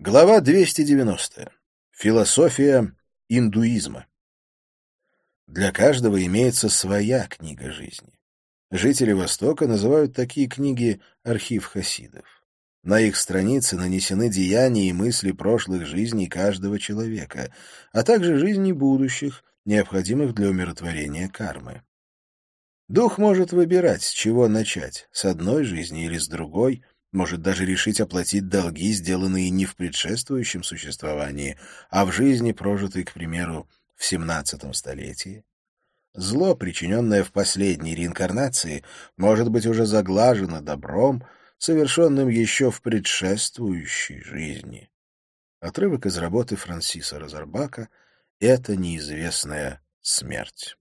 Глава 290. Философия индуизма. Для каждого имеется своя книга жизни. Жители Востока называют такие книги «архив хасидов». На их страницы нанесены деяния и мысли прошлых жизней каждого человека, а также жизней будущих, необходимых для умиротворения кармы. Дух может выбирать, с чего начать, с одной жизни или с другой – может даже решить оплатить долги, сделанные не в предшествующем существовании, а в жизни, прожитой, к примеру, в семнадцатом столетии. Зло, причиненное в последней реинкарнации, может быть уже заглажено добром, совершенным еще в предшествующей жизни. Отрывок из работы Франсиса Розарбака «Это неизвестная смерть».